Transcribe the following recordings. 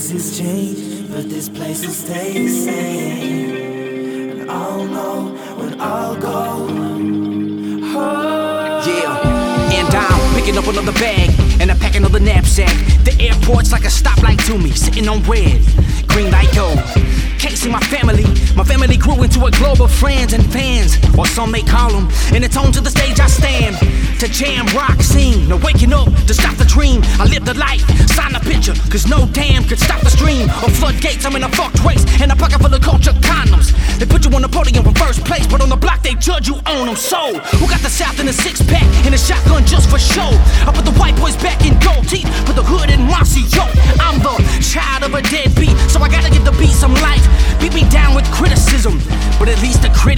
Places change, but this place will stay the same. And I'll know when I'll go. Oh. Yeah, and I'm picking up another bag and I'm packing another knapsack. The airport's like a stoplight to me, sitting on red, green light go. Can't see my family. My family into a globe of friends and fans, or some may call them. In the tones to the stage, I stand to jam, rock, sing. No waking up to stop the dream. I live the life, sign the picture, cause no damn could stop the stream. Of floodgates, I'm in a fucked race, and a pocket full of culture condoms. They put you on the podium for first place, but on the block they judge you on them. So, who got the South in a six pack and a shotgun just for show? I put the white boys back in gold teeth, put the hood in Marcy, yo.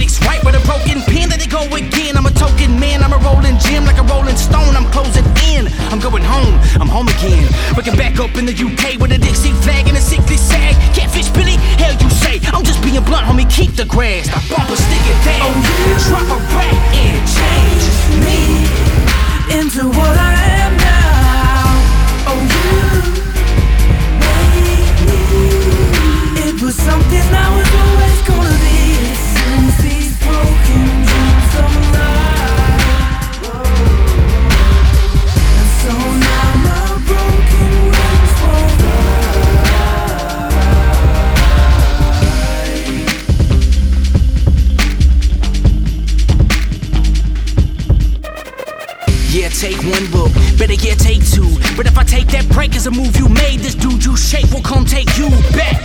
Critics right with a broken pen. Let they go again. I'm a token man, I'm a rolling gem like a rolling stone. I'm closing in, I'm going home, I'm home again. Waking back up in the UK with a Dixie flag and a sickly sag. Catfish Billy, hell you say? I'm just being blunt, homie. Keep the grass, bumper stick it down. Oh, yeah. Drop a rat and take one look, better yeah, take two. But if I take that break as a move you made, this dude you shake will come take you back.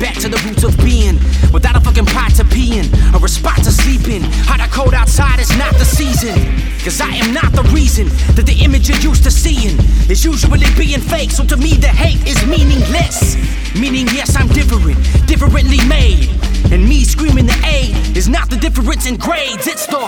Back to the roots of being, without a fucking pot to pee in, or a spot to sleep in. Hot or cold outside is not the season. Cause I am not the reason that the image you're used to seeing is usually being fake. So to me, the hate is meaningless. Meaning, yes, I'm different, not the difference in grades, it's the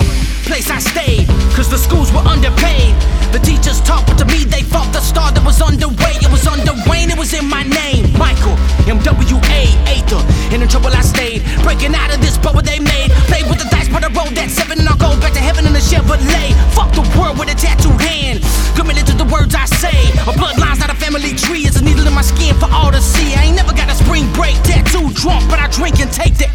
place I stayed. Cause the schools were underpaid. The teachers taught, but to me they fought the star that was underway. It was under Wayne, it was in my name. Michael, MWA, Atha. And in trouble I stayed. Breaking out of this bubble they made. Played with the dice, but I rolled that seven and I'll go back to heaven in a Chevrolet. Fuck the world with a tattooed hand. Committed to the words I say. A bloodline's not a family tree, it's a needle in my skin for all to see. I ain't never got a spring break tattoo drunk, but I drink and take the